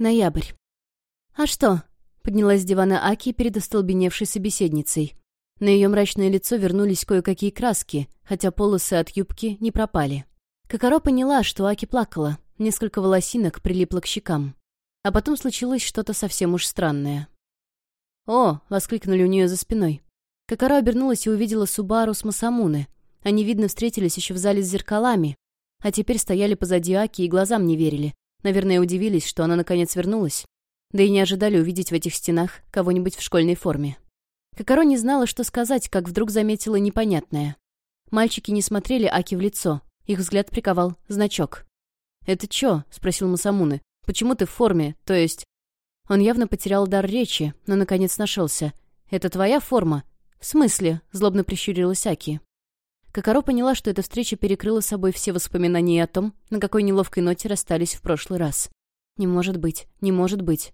Ноябрь. «А что?» — поднялась с дивана Аки перед остолбеневшей собеседницей. На ее мрачное лицо вернулись кое-какие краски, хотя полосы от юбки не пропали. Кокоро поняла, что Аки плакала, несколько волосинок прилипло к щекам. А потом случилось что-то совсем уж странное. «О!» — воскликнули у нее за спиной. Кокоро обернулась и увидела Субару с Масамуны. Они, видно, встретились еще в зале с зеркалами, а теперь стояли позади Аки и глазам не верили. Наверное, удивились, что она наконец вернулась. Да и не ожидали увидеть в этих стенах кого-нибудь в школьной форме. Кокоро не знала, что сказать, как вдруг заметила непонятное. Мальчики не смотрели Аки в лицо. Их взгляд приковал значок. «Это чё?» — спросил Масамуны. «Почему ты в форме? То есть...» Он явно потерял дар речи, но наконец нашелся. «Это твоя форма?» «В смысле?» — злобно прищурилась Аки. Кокоро поняла, что эта встреча перекрыла собой все воспоминания о том, на какой неловкой ноте расстались в прошлый раз. «Не может быть, не может быть».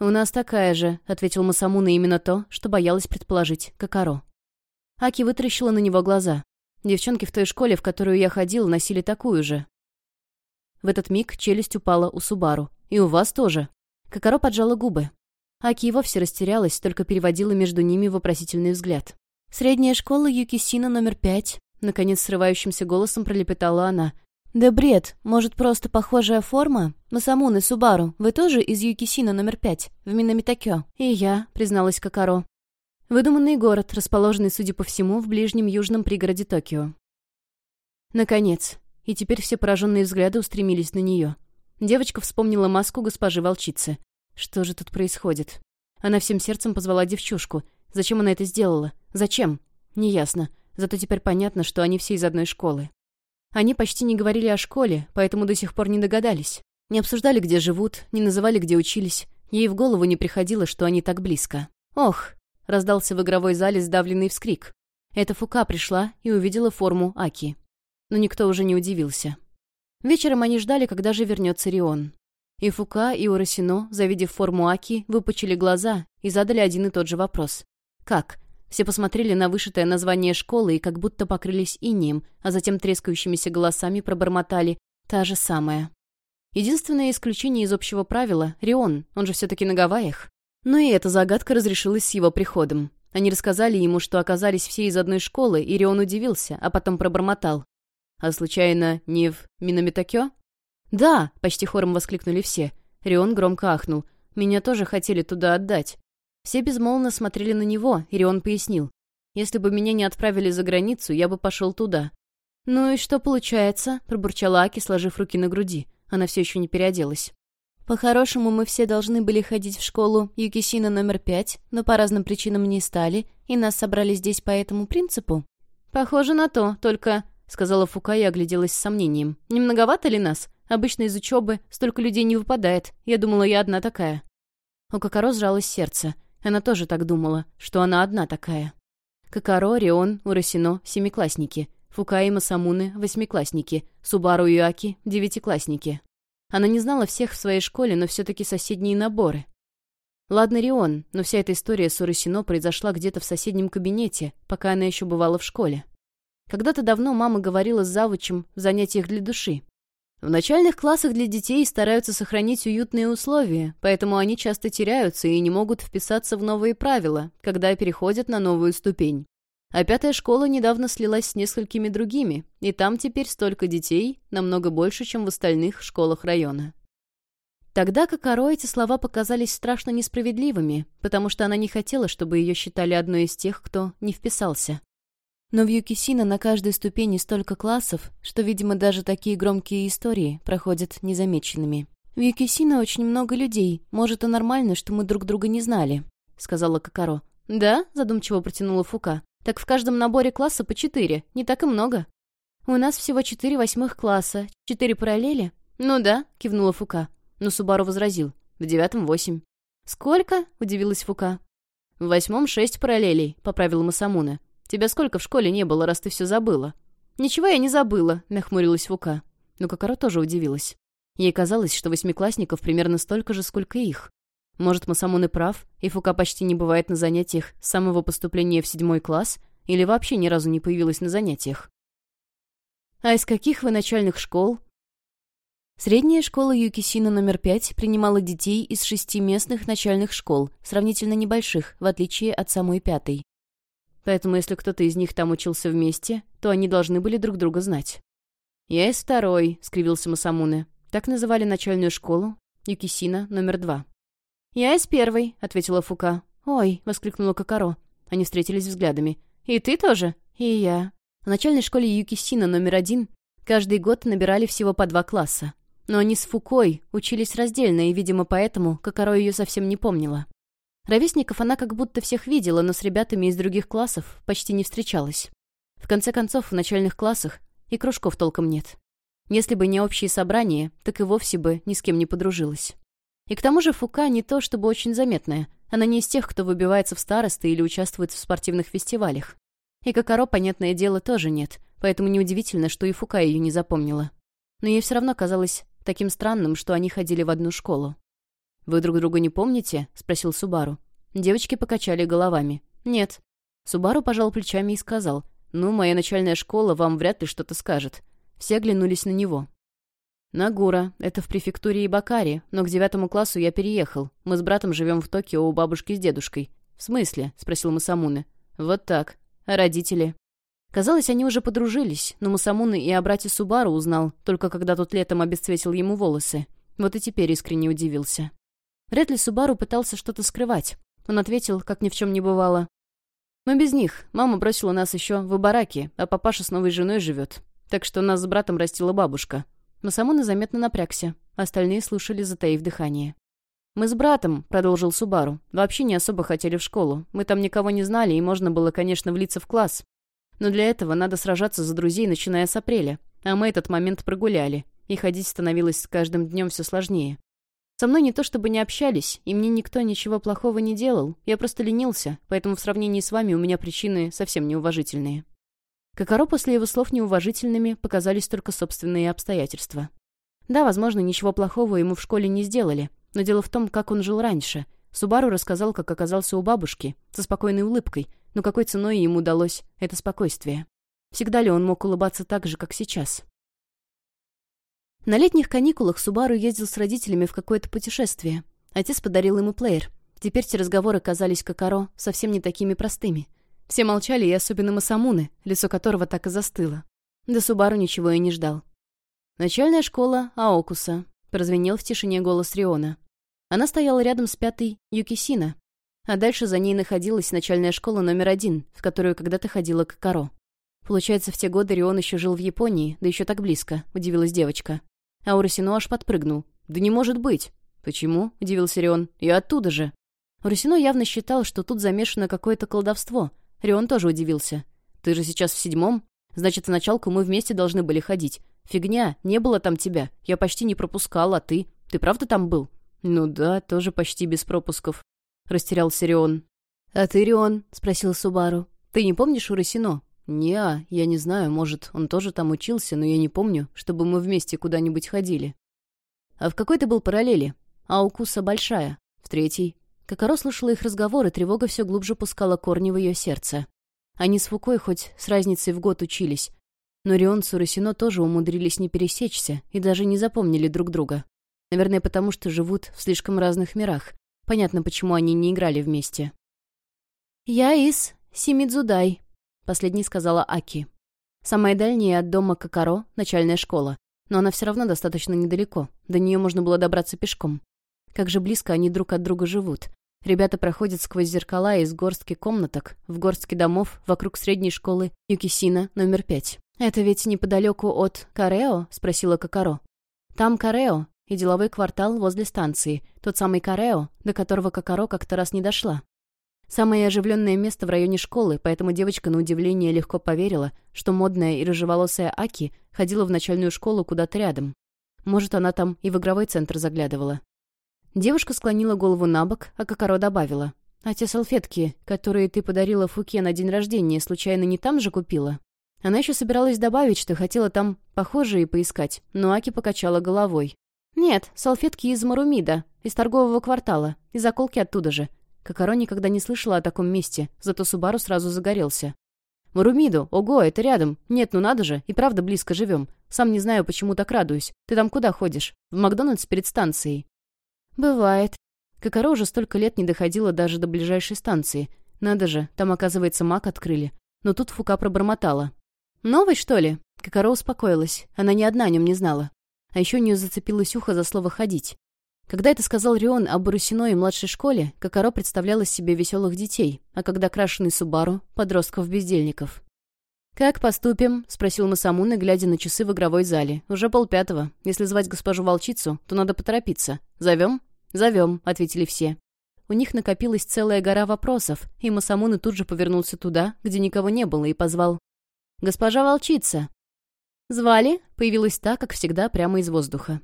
«У нас такая же», — ответил Масамуна именно то, что боялась предположить Кокоро. Аки вытаращила на него глаза. Девчонки в той школе, в которую я ходил, носили такую же. В этот миг челюсть упала у Субару. «И у вас тоже». Кокоро поджала губы. Аки и вовсе растерялась, только переводила между ними вопросительный взгляд. «Средняя школа Юкисина номер пять», — наконец срывающимся голосом пролепетала она. «Да бред, может, просто похожая форма? Масамуны, Субару, вы тоже из Юкисина номер пять, в Минамитакё?» «И я», — призналась Кокаро. Выдуманный город, расположенный, судя по всему, в ближнем южном пригороде Токио. Наконец. И теперь все пораженные взгляды устремились на нее. Девочка вспомнила маску госпожи волчицы. Что же тут происходит? Она всем сердцем позвала девчушку. Зачем она это сделала? Зачем? Неясно. Зато теперь понятно, что они все из одной школы. Они почти не говорили о школе, поэтому до сих пор не догадались. Не обсуждали, где живут, не называли, где учились. Ей в голову не приходило, что они так близко. «Ох!» — раздался в игровой зале сдавленный вскрик. Это Фука пришла и увидела форму Аки. Но никто уже не удивился. Вечером они ждали, когда же вернется Рион. И Фука, и Урасино, завидев форму Аки, выпучили глаза и задали один и тот же вопрос. «Как?» Все посмотрели на вышитое название школы и как будто покрылись инием, а затем трескающимися голосами пробормотали «та же самая». Единственное исключение из общего правила — Рион, он же все-таки на Гавайях. Но и эта загадка разрешилась с его приходом. Они рассказали ему, что оказались все из одной школы, и Рион удивился, а потом пробормотал. «А случайно не в Минамитакё?» «Да!» — почти хором воскликнули все. Рион громко ахнул. «Меня тоже хотели туда отдать». Все безмолвно смотрели на него, и Рион пояснил. «Если бы меня не отправили за границу, я бы пошел туда». «Ну и что получается?» — пробурчала Аки, сложив руки на груди. Она все еще не переоделась. «По-хорошему, мы все должны были ходить в школу Юкисина номер пять, но по разным причинам не стали, и нас собрали здесь по этому принципу?» «Похоже на то, только...» — сказала Фука и огляделась с сомнением. «Не многовато ли нас? Обычно из учебы столько людей не выпадает. Я думала, я одна такая». У Кокоро сжалось сердце. Она тоже так думала, что она одна такая. Кокоро, Рион, Урасино — семиклассники. Фука и Масамуны — восьмиклассники. Субару и Аки — девятиклассники. Она не знала всех в своей школе, но все-таки соседние наборы. Ладно, Рион, но вся эта история с Урасино произошла где-то в соседнем кабинете, пока она еще бывала в школе. Когда-то давно мама говорила с завучем в занятиях для души. В начальных классах для детей стараются сохранить уютные условия, поэтому они часто теряются и не могут вписаться в новые правила, когда переходят на новую ступень. А пятая школа недавно слилась с несколькими другими, и там теперь столько детей, намного больше, чем в остальных школах района. Тогда Кокоро эти слова показались страшно несправедливыми, потому что она не хотела, чтобы ее считали одной из тех, кто не вписался. Но в Юкисина на каждой ступени столько классов, что, видимо, даже такие громкие истории проходят незамеченными. «В Юкисина очень много людей. Может, и нормально, что мы друг друга не знали», — сказала Кокаро. «Да?» — задумчиво протянула Фука. «Так в каждом наборе класса по четыре. Не так и много». «У нас всего четыре восьмых класса. Четыре параллели?» «Ну да», — кивнула Фука. Но Субару возразил. «В девятом восемь». «Сколько?» — удивилась Фука. «В восьмом шесть параллелей», — поправила Масамуна. Тебя сколько в школе не было, раз ты все забыла?» «Ничего я не забыла», — нахмурилась Фука. Но Кокоро тоже удивилась. Ей казалось, что восьмиклассников примерно столько же, сколько их. Может, Масамун и прав, и Фука почти не бывает на занятиях с самого поступления в седьмой класс, или вообще ни разу не появилась на занятиях. «А из каких вы начальных школ?» Средняя школа Юкисина номер пять принимала детей из шести местных начальных школ, сравнительно небольших, в отличие от самой пятой. Поэтому если кто-то из них там учился вместе, то они должны были друг друга знать. «Я из второй», — скривился Масамуне. Так называли начальную школу Юкисина номер два. «Я из первой», — ответила Фука. «Ой», — воскликнула Кокаро. Они встретились взглядами. «И ты тоже?» «И я». В начальной школе Юкисина номер один каждый год набирали всего по два класса. Но они с Фукой учились раздельно, и, видимо, поэтому Кокаро ее совсем не помнила. Ровесников она как будто всех видела, но с ребятами из других классов почти не встречалась. В конце концов, в начальных классах и кружков толком нет. Если бы не общие собрания, так и вовсе бы ни с кем не подружилась. И к тому же Фука не то чтобы очень заметная. Она не из тех, кто выбивается в старосты или участвует в спортивных фестивалях. И Кокаро, понятное дело, тоже нет, поэтому неудивительно, что и Фука ее не запомнила. Но ей все равно казалось таким странным, что они ходили в одну школу. «Вы друг друга не помните?» — спросил Субару. Девочки покачали головами. «Нет». Субару пожал плечами и сказал, «Ну, моя начальная школа вам вряд ли что-то скажет». Все оглянулись на него. «Нагура. Это в префектуре Ибакари, но к девятому классу я переехал. Мы с братом живем в Токио у бабушки с дедушкой». «В смысле?» — спросил Масамуне. «Вот так. А родители?» Казалось, они уже подружились, но Масамуны и о брате Субару узнал, только когда тот летом обесцветил ему волосы. Вот и теперь искренне удивился. Вряд ли Субару пытался что-то скрывать. Он ответил, как ни в чем не бывало. «Мы без них. Мама бросила нас еще в бараке, а папаша с новой женой живет. Так что нас с братом растила бабушка». Масамуна заметно напрягся. Остальные слушали, затаив дыхание. «Мы с братом», — продолжил Субару, — «вообще не особо хотели в школу. Мы там никого не знали, и можно было, конечно, влиться в класс. Но для этого надо сражаться за друзей, начиная с апреля. А мы этот момент прогуляли, и ходить становилось с каждым днем все сложнее. Со мной не то чтобы не общались, и мне никто ничего плохого не делал, я просто ленился, поэтому в сравнении с вами у меня причины совсем неуважительные». Кокоро после его слов неуважительными показались только собственные обстоятельства. Да, возможно, ничего плохого ему в школе не сделали, но дело в том, как он жил раньше. Субару рассказал, как оказался у бабушки, со спокойной улыбкой, но какой ценой ему удалось это спокойствие? Всегда ли он мог улыбаться так же, как сейчас? На летних каникулах Субару ездил с родителями в какое-то путешествие. Отец подарил ему плеер. Теперь те разговоры казались Кокаро совсем не такими простыми. Все молчали, и особенно Масамуны, лицо которого так и застыло. Да Субару ничего и не ждал. «Начальная школа Аокуса», — прозвенел в тишине голос Риона. Она стояла рядом с пятой Юкисина, а дальше за ней находилась начальная школа номер один, в которую когда-то ходила Кокаро. Получается, в те годы Рион еще жил в Японии, да еще так близко, удивилась девочка. А Урасино аж подпрыгнул. «Да не может быть!» «Почему?» — удивился Рион. «Я оттуда же!» Урасино явно считал, что тут замешано какое-то колдовство. Рион тоже удивился. «Ты же сейчас в седьмом? Значит, в мы вместе должны были ходить. Фигня, не было там тебя. Я почти не пропускал, а ты? Ты правда там был?» «Ну да, тоже почти без пропусков. — растерялся Рион. «А ты, Рион?» — спросил Субару. «Ты не помнишь Урасино?» «Не, я не знаю, может, он тоже там учился, но я не помню, чтобы мы вместе куда-нибудь ходили». «А в какой ты был параллели?» «А укуса большая». «В третьей». Кокоро слышала их разговор, и тревога все глубже пускала корни в ее сердце. Они с Фукой хоть с разницей в год учились, но Рион с Урасино тоже умудрились не пересечься и даже не запомнили друг друга. Наверное, потому что живут в слишком разных мирах, Понятно, почему они не играли вместе. «Я из Симидзудай», — последней сказала Аки. Самая дальняя от дома Кокаро — начальная школа. Но она все равно достаточно недалеко. До нее можно было добраться пешком. Как же близко они друг от друга живут. Ребята проходят сквозь зеркала из горстки комнаток, в горстке домов вокруг средней школы Юкисина номер пять. «Это ведь неподалеку от Карео?» — спросила Кокаро. «Там Карео, и деловой квартал возле станции, тот самый Карео, до которого Кокоро как-то раз не дошла. Самое оживленное место в районе школы, поэтому девочка на удивление легко поверила, что модная и рыжеволосая Аки ходила в начальную школу куда-то рядом. Может, она там и в игровой центр заглядывала. Девушка склонила голову на бок, а Кокоро добавила. «А те салфетки, которые ты подарила Фуке на день рождения, случайно не там же купила?» Она еще собиралась добавить, что хотела там похожие поискать, но Аки покачала головой. «Нет, салфетки из Марумида, из торгового квартала, и заколки оттуда же». Кокоро никогда не слышала о таком месте, зато Субару сразу загорелся. «Марумиду, ого, это рядом. Нет, ну надо же, и правда близко живем. Сам не знаю, почему так радуюсь. Ты там куда ходишь? В Макдональдс перед станцией?» «Бывает». Кокоро уже столько лет не доходила даже до ближайшей станции. Надо же, там, оказывается, мак открыли. Но тут Фука пробормотала. «Новый, что ли?» Кокоро успокоилась. Она ни одна о нем не знала. А еще у нее зацепилось ухо за слово «ходить». Когда это сказал Рион об Урусино и младшей школе, Кокоро представляла себе веселых детей, а когда крашеный Субару — подростков-бездельников. «Как поступим?» — спросил Масамуна, глядя на часы в игровой зале. «Уже полпятого. Если звать госпожу волчицу, то надо поторопиться. Зовем?» «Зовем», — ответили все. У них накопилась целая гора вопросов, и Масамуна тут же повернулся туда, где никого не было, и позвал. «Госпожа волчица!» «Звали?» — появилась та, как всегда, прямо из воздуха.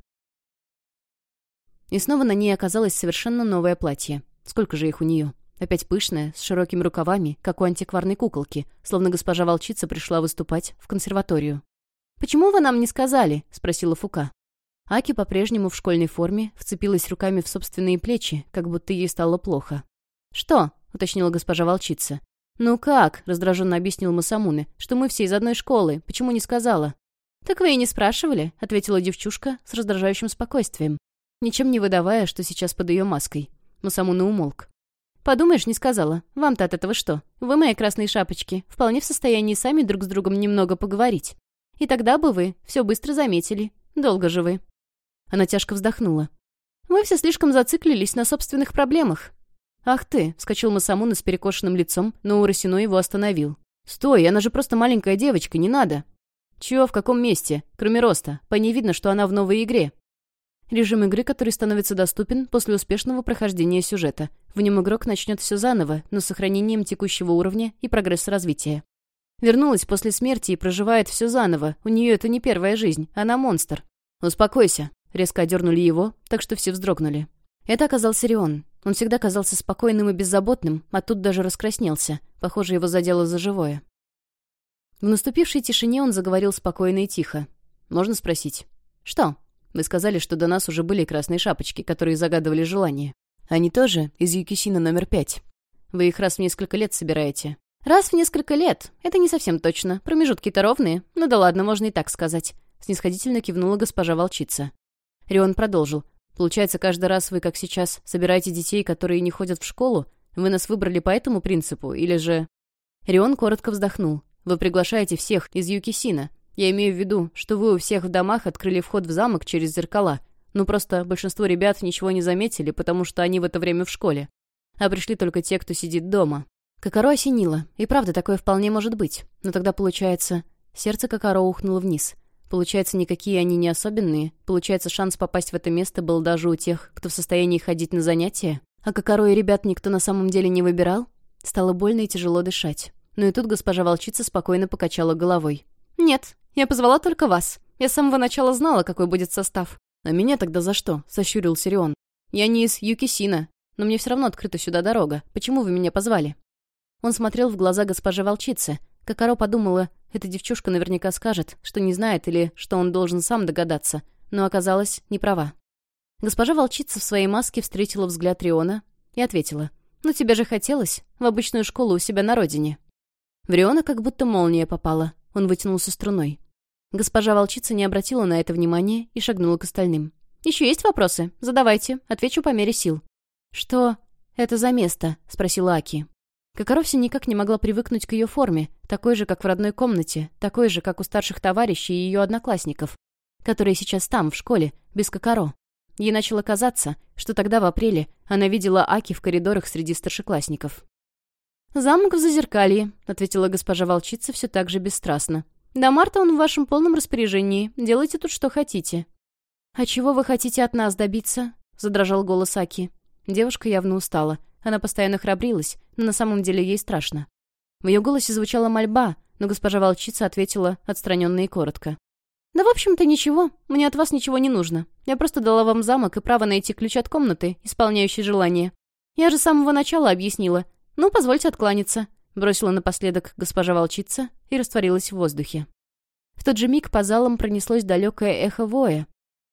И снова на ней оказалось совершенно новое платье. Сколько же их у нее? Опять пышное, с широкими рукавами, как у антикварной куколки, словно госпожа волчица пришла выступать в консерваторию. «Почему вы нам не сказали?» — спросила Фука. Аки по-прежнему в школьной форме вцепилась руками в собственные плечи, как будто ей стало плохо. «Что?» — уточнила госпожа волчица. «Ну как?» — раздраженно объяснил Масамуне, «что мы все из одной школы. Почему не сказала?» «Так вы и не спрашивали», — ответила девчушка с раздражающим спокойствием ничем не выдавая, что сейчас под ее маской. Масамуна умолк. «Подумаешь, не сказала. Вам-то от этого что? Вы, мои красные шапочки, вполне в состоянии сами друг с другом немного поговорить. И тогда бы вы все быстро заметили. Долго же вы». Она тяжко вздохнула. «Вы все слишком зациклились на собственных проблемах». «Ах ты!» — вскочил Масамуна с перекошенным лицом, но Урасино его остановил. «Стой, она же просто маленькая девочка, не надо!» «Чего, в каком месте? Кроме роста. По ней видно, что она в новой игре. Режим игры, который становится доступен после успешного прохождения сюжета. В нем игрок начнет все заново, но с сохранением текущего уровня и прогресса развития. Вернулась после смерти и проживает все заново. У нее это не первая жизнь, она монстр. «Успокойся», — резко одернули его, так что все вздрогнули. Это оказался Рион. Он всегда казался спокойным и беззаботным, а тут даже раскраснелся. Похоже, его задело за живое. В наступившей тишине он заговорил спокойно и тихо. «Можно спросить?» «Что?» Вы сказали, что до нас уже были красные шапочки, которые загадывали желание. Они тоже из Юкисина номер пять. Вы их раз в несколько лет собираете. Раз в несколько лет. Это не совсем точно. Промежутки-то ровные. Ну да ладно, можно и так сказать. Снисходительно кивнула госпожа волчица. Рион продолжил. Получается, каждый раз вы, как сейчас, собираете детей, которые не ходят в школу? Вы нас выбрали по этому принципу, или же... Рион коротко вздохнул. Вы приглашаете всех из Юкисина. Я имею в виду, что вы у всех в домах открыли вход в замок через зеркала. Ну, просто большинство ребят ничего не заметили, потому что они в это время в школе. А пришли только те, кто сидит дома. Кокоро осенило. И правда, такое вполне может быть. Но тогда получается... Сердце Кокоро ухнуло вниз. Получается, никакие они не особенные. Получается, шанс попасть в это место был даже у тех, кто в состоянии ходить на занятия. А Кокоро и ребят никто на самом деле не выбирал? Стало больно и тяжело дышать. Но и тут госпожа волчица спокойно покачала головой. «Нет, я позвала только вас. Я с самого начала знала, какой будет состав». «А меня тогда за что?» — сощурил Сирион. «Я не из Юкисина, но мне все равно открыта сюда дорога. Почему вы меня позвали?» Он смотрел в глаза госпожи волчицы. Кокоро подумала, эта девчушка наверняка скажет, что не знает или что он должен сам догадаться, но оказалась не права. Госпожа волчица в своей маске встретила взгляд Риона и ответила. «Ну тебе же хотелось в обычную школу у себя на родине». В Риона как будто молния попала. Он вытянулся струной. Госпожа волчица не обратила на это внимания и шагнула к остальным. «Еще есть вопросы? Задавайте. Отвечу по мере сил». «Что это за место?» — спросила Аки. Кокоро все никак не могла привыкнуть к ее форме, такой же, как в родной комнате, такой же, как у старших товарищей и ее одноклассников, которые сейчас там, в школе, без Кокоро. Ей начало казаться, что тогда, в апреле, она видела Аки в коридорах среди старшеклассников. «Замок в Зазеркалье», — ответила госпожа волчица все так же бесстрастно. «До марта он в вашем полном распоряжении. Делайте тут что хотите». «А чего вы хотите от нас добиться?» — задрожал голос Аки. Девушка явно устала. Она постоянно храбрилась, но на самом деле ей страшно. В ее голосе звучала мольба, но госпожа волчица ответила отстраненно и коротко. «Да, в общем-то, ничего. Мне от вас ничего не нужно. Я просто дала вам замок и право найти ключ от комнаты, исполняющий желание. Я же с самого начала объяснила, «Ну, позвольте откланяться», — бросила напоследок госпожа волчица и растворилась в воздухе. В тот же миг по залам пронеслось далекое эхо воя.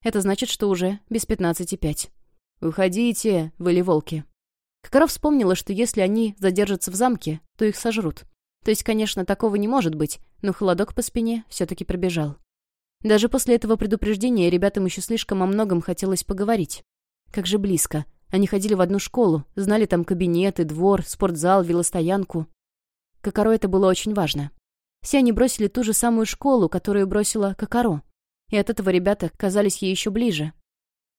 Это значит, что уже без пятнадцати пять. «Уходите!» — выли волки. Кокоров вспомнила, что если они задержатся в замке, то их сожрут. То есть, конечно, такого не может быть, но холодок по спине все-таки пробежал. Даже после этого предупреждения ребятам еще слишком о многом хотелось поговорить. Как же близко. Они ходили в одну школу, знали там кабинеты, двор, спортзал, велостоянку. Кокоро это было очень важно. Все они бросили ту же самую школу, которую бросила Кокоро. И от этого ребята казались ей еще ближе.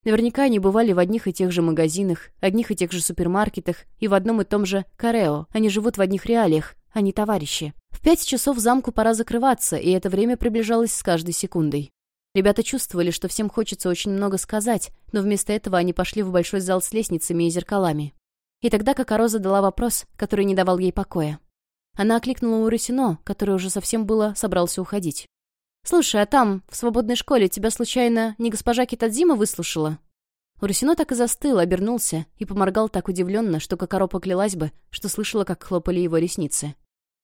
Наверняка они бывали в одних и тех же магазинах, одних и тех же супермаркетах и в одном и том же Карео. Они живут в одних реалиях, они товарищи. В пять часов замку пора закрываться, и это время приближалось с каждой секундой. Ребята чувствовали, что всем хочется очень много сказать, но вместо этого они пошли в большой зал с лестницами и зеркалами. И тогда Кокоро задала вопрос, который не давал ей покоя. Она окликнула Урусино, который уже совсем было собрался уходить. «Слушай, а там, в свободной школе, тебя случайно не госпожа Китадзима выслушала?» Урусино так и застыл, обернулся и поморгал так удивленно, что Кокоро поклялась бы, что слышала, как хлопали его ресницы.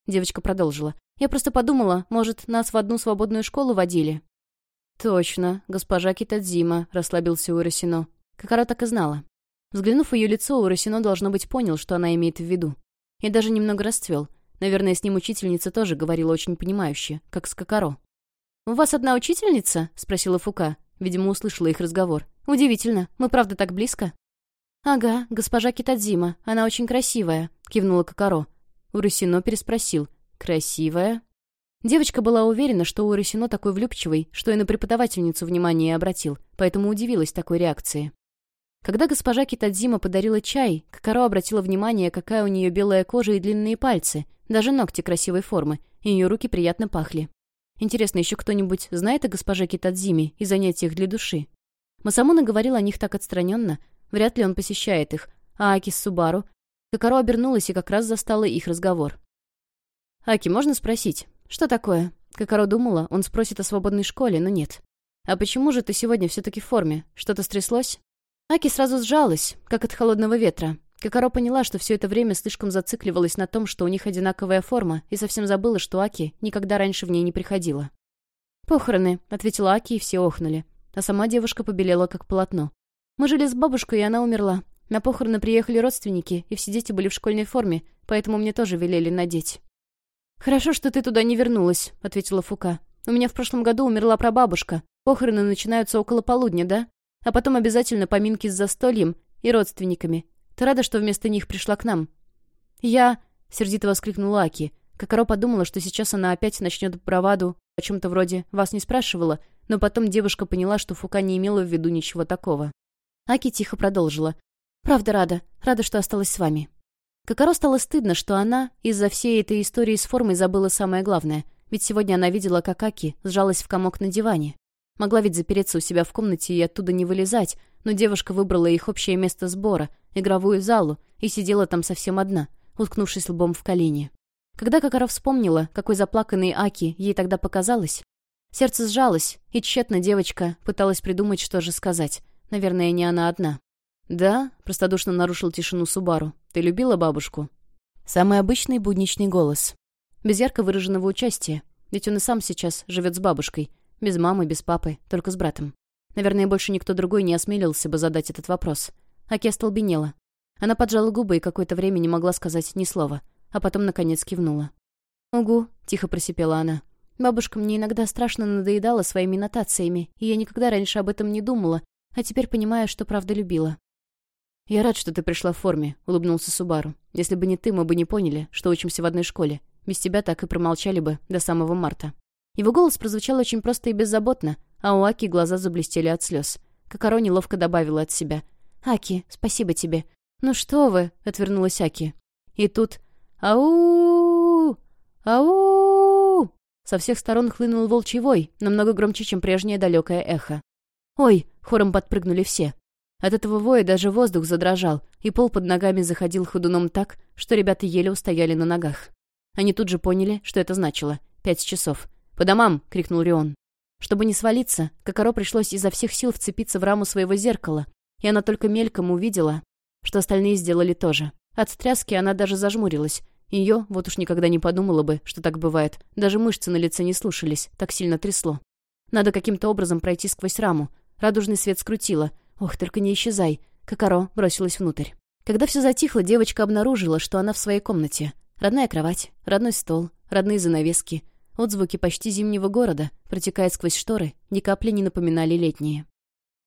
Девочка продолжила. «Я просто подумала, может, нас в одну свободную школу водили?» «Точно, госпожа Китадзима», — расслабился Урусино. Кокоро так и знала. Взглянув в ее лицо, Урусино, должно быть, понял, что она имеет в виду. И даже немного расцвел. Наверное, с ним учительница тоже говорила очень понимающе, как с Кокоро. «У вас одна учительница?» — спросила Фука. Видимо, услышала их разговор. «Удивительно. Мы правда так близко?» «Ага, госпожа Китадзима. Она очень красивая», — кивнула Кокоро. Урусино переспросил. «Красивая?» Девочка была уверена, что Урусино такой влюбчивый, что и на преподавательницу внимание обратил, поэтому удивилась такой реакции. Когда госпожа Китадзима подарила чай, Кокоро обратила внимание, какая у нее белая кожа и длинные пальцы, даже ногти красивой формы, и ее руки приятно пахли. Интересно, еще кто-нибудь знает о госпоже Китадзиме и занятиях для души? Масамуна говорил о них так отстраненно, вряд ли он посещает их, а Аки с Субару... Кокоро обернулась и как раз застала их разговор. «Аки, можно спросить? Что такое?» Кокоро думала, он спросит о свободной школе, но нет. «А почему же ты сегодня все-таки в форме? Что-то стряслось?» Аки сразу сжалась, как от холодного ветра. Кокоро поняла, что все это время слишком зацикливалась на том, что у них одинаковая форма, и совсем забыла, что Аки никогда раньше в ней не приходила. «Похороны», — ответила Аки, и все охнули. А сама девушка побелела, как полотно. «Мы жили с бабушкой, и она умерла. На похороны приехали родственники, и все дети были в школьной форме, поэтому мне тоже велели надеть». «Хорошо, что ты туда не вернулась», — ответила Фука. «У меня в прошлом году умерла прабабушка. Похороны начинаются около полудня, да? А потом обязательно поминки с застольем и родственниками. Ты рада, что вместо них пришла к нам?» «Я...» — сердито воскликнула Аки. Кокоро подумала, что сейчас она опять начнет браваду о чем-то вроде «вас не спрашивала», но потом девушка поняла, что Фука не имела в виду ничего такого. Аки тихо продолжила. «Правда рада. Рада, что осталась с вами». Кокоро стало стыдно, что она из-за всей этой истории с формой забыла самое главное. Ведь сегодня она видела, как Аки сжалась в комок на диване. Могла ведь запереться у себя в комнате и оттуда не вылезать, но девушка выбрала их общее место сбора, игровую залу, и сидела там совсем одна, уткнувшись лбом в колени. Когда Кокоро вспомнила, какой заплаканной Аки ей тогда показалось, сердце сжалось, и тщетно девочка пыталась придумать, что же сказать. Наверное, не она одна. «Да?» — простодушно нарушил тишину Субару. «Ты любила бабушку?» Самый обычный будничный голос. Без ярко выраженного участия. Ведь он и сам сейчас живет с бабушкой. Без мамы, без папы, только с братом. Наверное, больше никто другой не осмелился бы задать этот вопрос. Аки остолбенела. Она поджала губы и какое-то время не могла сказать ни слова, а потом, наконец, кивнула. «Угу», — тихо просипела она. «Бабушка мне иногда страшно надоедала своими нотациями, и я никогда раньше об этом не думала, а теперь понимаю, что правда любила». «Я рад, что ты пришла в форме», — улыбнулся Субару. «Если бы не ты, мы бы не поняли, что учимся в одной школе. Без тебя так и промолчали бы до самого марта». Его голос прозвучал очень просто и беззаботно, а у Аки глаза заблестели от слез. Кокоро неловко добавила от себя. «Аки, спасибо тебе». «Ну что вы?» — отвернулась Аки. И тут «Ау! Ау!» Со всех сторон хлынул волчий вой, намного громче, чем прежнее далекое эхо. «Ой!» — хором подпрыгнули все. От этого воя даже воздух задрожал, и пол под ногами заходил ходуном так, что ребята еле устояли на ногах. Они тут же поняли, что это значило. Пять часов. «По домам!» — крикнул Рион. Чтобы не свалиться, Кокоро пришлось изо всех сил вцепиться в раму своего зеркала, и она только мельком увидела, что остальные сделали тоже. От тряски она даже зажмурилась. Ее, вот уж никогда не подумала бы, что так бывает. Даже мышцы на лице не слушались, так сильно трясло. Надо каким-то образом пройти сквозь раму. Радужный свет скрутило. Ох, только не исчезай. Кокоро бросилась внутрь. Когда все затихло, девочка обнаружила, что она в своей комнате. Родная кровать, родной стол, родные занавески, отзвуки почти зимнего города, протекая сквозь шторы, ни капли не напоминали летние.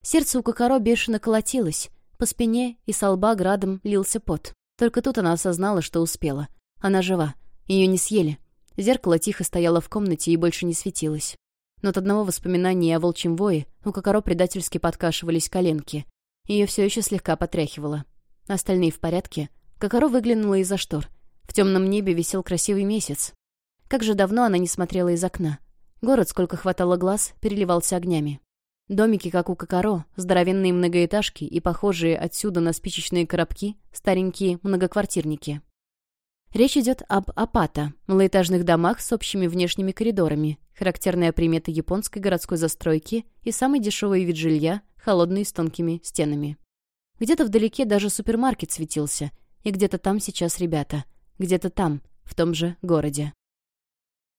Сердце у Кокоро бешено колотилось, по спине и со лба градом лился пот. Только тут она осознала, что успела. Она жива. Ее не съели. Зеркало тихо стояло в комнате и больше не светилось. Но от одного воспоминания о волчьем вое у Кокоро предательски подкашивались коленки. Ее все еще слегка потряхивало. Остальные в порядке. Кокоро выглянула из-за штор. В темном небе висел красивый месяц. Как же давно она не смотрела из окна. Город, сколько хватало глаз, переливался огнями. Домики, как у Кокоро, здоровенные многоэтажки и похожие отсюда на спичечные коробки, старенькие многоквартирники. Речь идет об апата, малоэтажных домах с общими внешними коридорами, характерная примета японской городской застройки и самый дешевый вид жилья, холодный с тонкими стенами. Где-то вдалеке даже супермаркет светился, и где-то там сейчас ребята, где-то там, в том же городе.